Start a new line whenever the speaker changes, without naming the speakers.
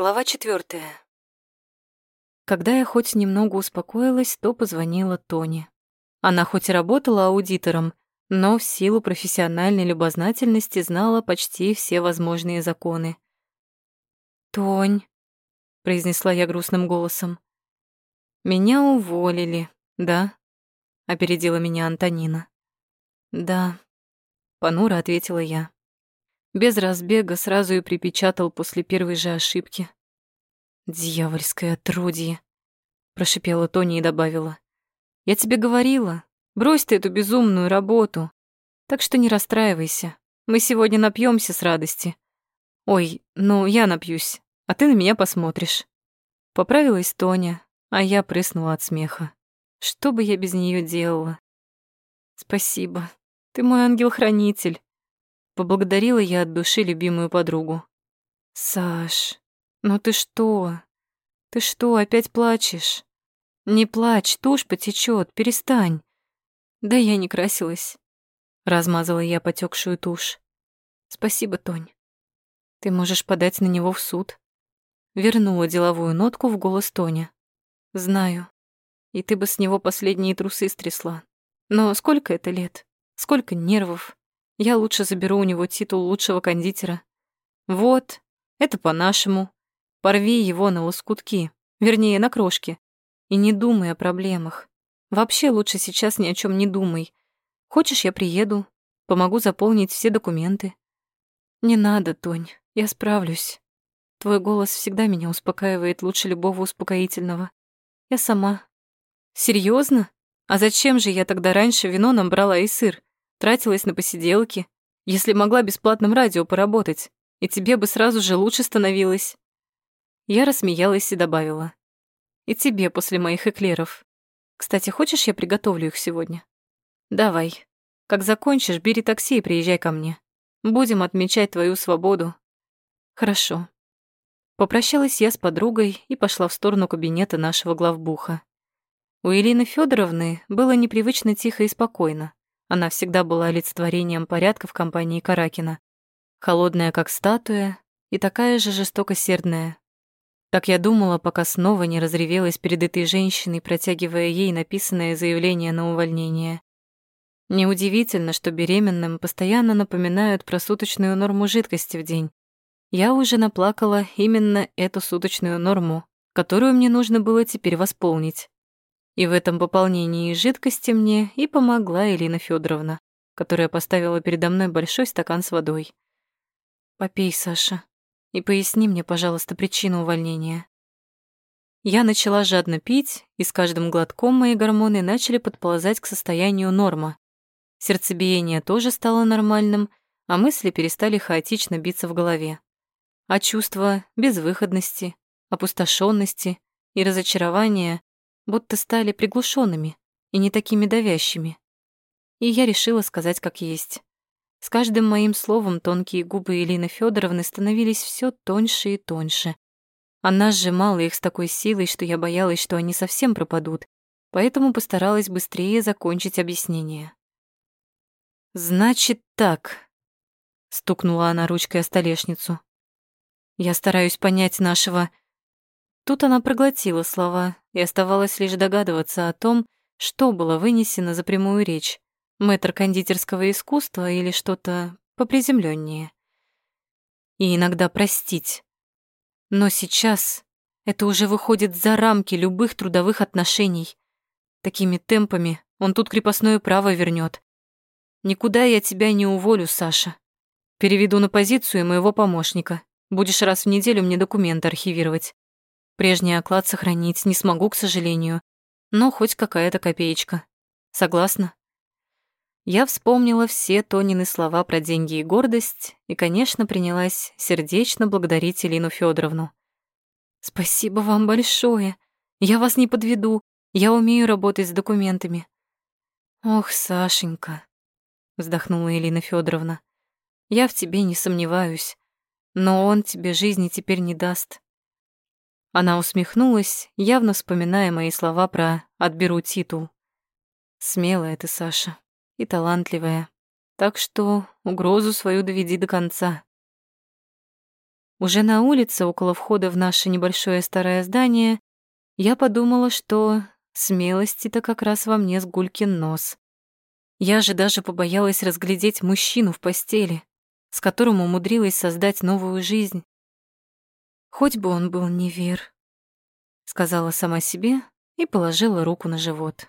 Глава четвертая. Когда я хоть немного успокоилась, то позвонила Тоне. Она хоть и работала аудитором, но в силу профессиональной любознательности знала почти все возможные законы. «Тонь», — произнесла я грустным голосом, — «меня уволили, да?» — опередила меня Антонина. «Да», — понуро ответила я. Без разбега сразу и припечатал после первой же ошибки. «Дьявольское отродье!» — прошипела Тони и добавила. «Я тебе говорила, брось ты эту безумную работу. Так что не расстраивайся, мы сегодня напьемся с радости. Ой, ну я напьюсь, а ты на меня посмотришь». Поправилась Тоня, а я прыснула от смеха. Что бы я без нее делала? «Спасибо, ты мой ангел-хранитель», Поблагодарила я от души любимую подругу. «Саш, ну ты что? Ты что, опять плачешь? Не плачь, тушь потечет, перестань». «Да я не красилась», — размазала я потекшую тушь. «Спасибо, Тонь. Ты можешь подать на него в суд». Вернула деловую нотку в голос Тоня. «Знаю. И ты бы с него последние трусы стрясла. Но сколько это лет? Сколько нервов? Я лучше заберу у него титул лучшего кондитера. Вот, это по-нашему. Порви его на лоскутки, вернее, на крошки. И не думай о проблемах. Вообще лучше сейчас ни о чем не думай. Хочешь, я приеду, помогу заполнить все документы. Не надо, Тонь, я справлюсь. Твой голос всегда меня успокаивает лучше любого успокоительного. Я сама. Серьезно? А зачем же я тогда раньше вино нам брала и сыр? Тратилась на посиделки, если могла бесплатным радио поработать, и тебе бы сразу же лучше становилось. Я рассмеялась и добавила. И тебе после моих эклеров. Кстати, хочешь, я приготовлю их сегодня? Давай. Как закончишь, бери такси и приезжай ко мне. Будем отмечать твою свободу. Хорошо. Попрощалась я с подругой и пошла в сторону кабинета нашего главбуха. У Елены Федоровны было непривычно тихо и спокойно. Она всегда была олицетворением порядка в компании Каракина. Холодная, как статуя, и такая же жестокосердная. Так я думала, пока снова не разревелась перед этой женщиной, протягивая ей написанное заявление на увольнение. Неудивительно, что беременным постоянно напоминают про суточную норму жидкости в день. Я уже наплакала именно эту суточную норму, которую мне нужно было теперь восполнить. И в этом пополнении жидкости мне и помогла Элина Федоровна, которая поставила передо мной большой стакан с водой. «Попей, Саша, и поясни мне, пожалуйста, причину увольнения». Я начала жадно пить, и с каждым глотком мои гормоны начали подползать к состоянию норма. Сердцебиение тоже стало нормальным, а мысли перестали хаотично биться в голове. А чувства безвыходности, опустошенности и разочарования будто стали приглушенными и не такими давящими. И я решила сказать как есть. С каждым моим словом тонкие губы Элины Федоровны становились все тоньше и тоньше. Она сжимала их с такой силой, что я боялась, что они совсем пропадут, поэтому постаралась быстрее закончить объяснение. «Значит так», — стукнула она ручкой о столешницу. «Я стараюсь понять нашего Тут она проглотила слова, и оставалось лишь догадываться о том, что было вынесено за прямую речь. Мэтр кондитерского искусства или что-то поприземленнее. И иногда простить. Но сейчас это уже выходит за рамки любых трудовых отношений. Такими темпами он тут крепостное право вернет. Никуда я тебя не уволю, Саша. Переведу на позицию моего помощника. Будешь раз в неделю мне документы архивировать. Прежний оклад сохранить не смогу, к сожалению, но хоть какая-то копеечка. Согласна? Я вспомнила все Тонины слова про деньги и гордость и, конечно, принялась сердечно благодарить Элину Федоровну. «Спасибо вам большое. Я вас не подведу. Я умею работать с документами». «Ох, Сашенька», — вздохнула Элина Федоровна, — «я в тебе не сомневаюсь, но он тебе жизни теперь не даст. Она усмехнулась, явно вспоминая мои слова про «отберу титул». Смелая ты, Саша, и талантливая. Так что угрозу свою доведи до конца. Уже на улице, около входа в наше небольшое старое здание, я подумала, что смелости-то как раз во мне с гулькин нос. Я же даже побоялась разглядеть мужчину в постели, с которым умудрилась создать новую жизнь. Хоть бы он был не Вер, сказала сама себе и положила руку на живот.